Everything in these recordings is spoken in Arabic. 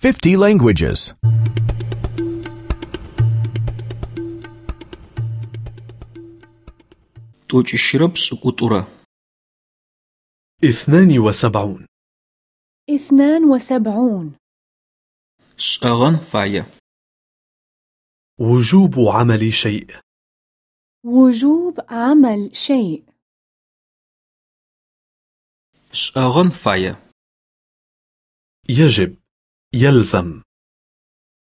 50 languages. 72 72 شغن فايا وجوب عمل شيء. وجوب عمل شيء. شغن فايا يجب. يلزم.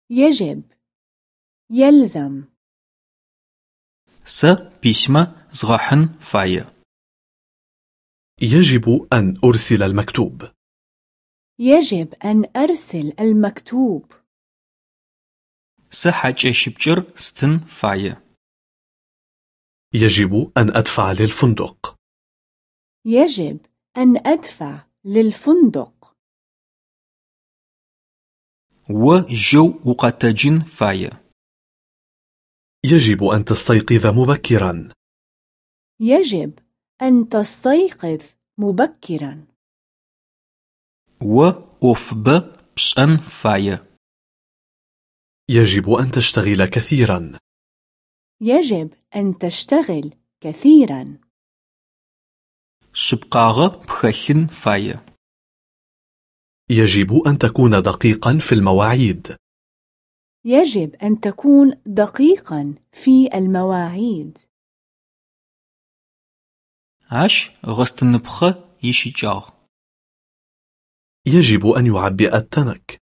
يجب. يلزم. س بيشما زغاحن فاي يجب أن أرسل المكتوب. يجب أن أرسل المكتوب. س حاجة شبجر ستن فاي يجب أن أدفع للفندق. يجب أن أدفع للفندق. و جو وقتاجين فاية. يجب أن تستيقظ مبكرا. يجب أن تستيقظ مبكرا. و أفب بشأن فاية. يجب أن تشتغل كثيرا. يجب أن تشتغل كثيرا. شبقاغ بخشن فاية. يجب أن تكون دقيقا في المواعيد. يجب أن تكون دقيقا في المواعيد. عش غستنبخ يشيجاغ يجب أن يعبئ التنك.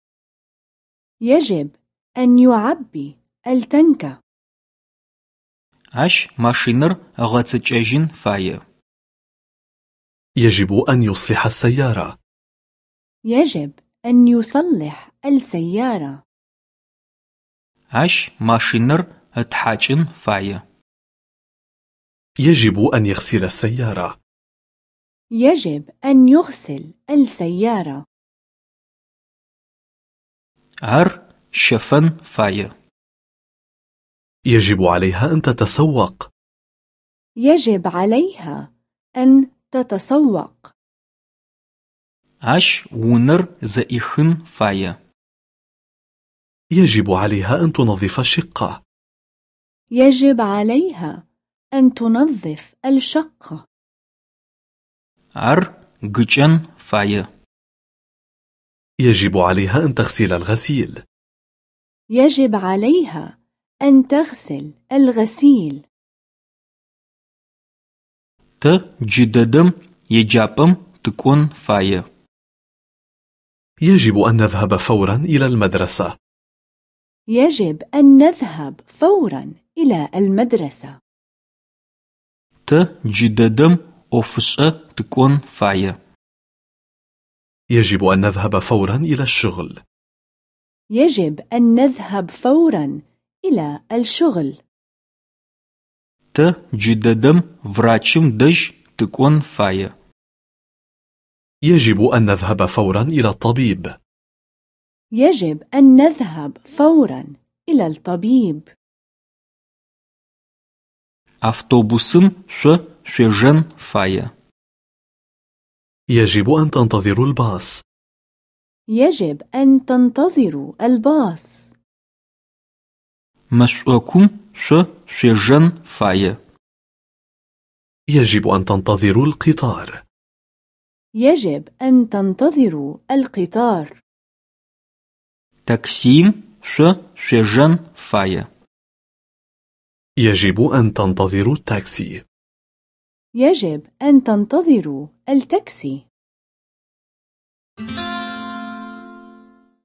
يجب أن يعبي التنك. عش ماشينر غاتسجاجين فاية يجب أن يصلح السيارة. يجب أن يصلح السيارة. أش ماشينر اتحاجن فاية. يجب أن يغسل السيارة. يجب أن يغسل السيارة. أر شفن فاية. يجب عليها أن تتسوق. يجب عليها أن تتسوق. Ащ унэр зэӏихын фае. يجب عليها أن تنظف الشقة يجب عليها أن تنظف الشقة Ар гыкӏэн фае. يجب عليها أن تغسل الغسيل يجب عليها أن تغسل الغسيل Тэ джыдэдэм еджапӏэм тыкӏон фае. يجب أن نذهب فورا إلى المدرسة يجب أن نذهب فورا إلى المدرسة Тэ джыдэдэм ӏофышӏэ тыкӏон фае. يجب أن نذهب فورا إلى الشغل يجب أن نذهب فورا إلى الشغل Тэ джыдэдэм врачым дэжь тыкӏон фае. يجب أن نذهب فورا إلى الطبيب يجب أن نذهب فورا إلى الطبيب Автобусым шъо шъуежэн фае. يجب أن تنتظروا الباص يجب أن تنتظروا الباص Мэшӏокум шъо шъуежэн фае. يجب أن تنتظروا القطار يجب أن تنتظروا القطار. تاكسيم ش شجن فاي يجب أن تنتظروا التاكسي. يجب أن تنتظروا التاكسي.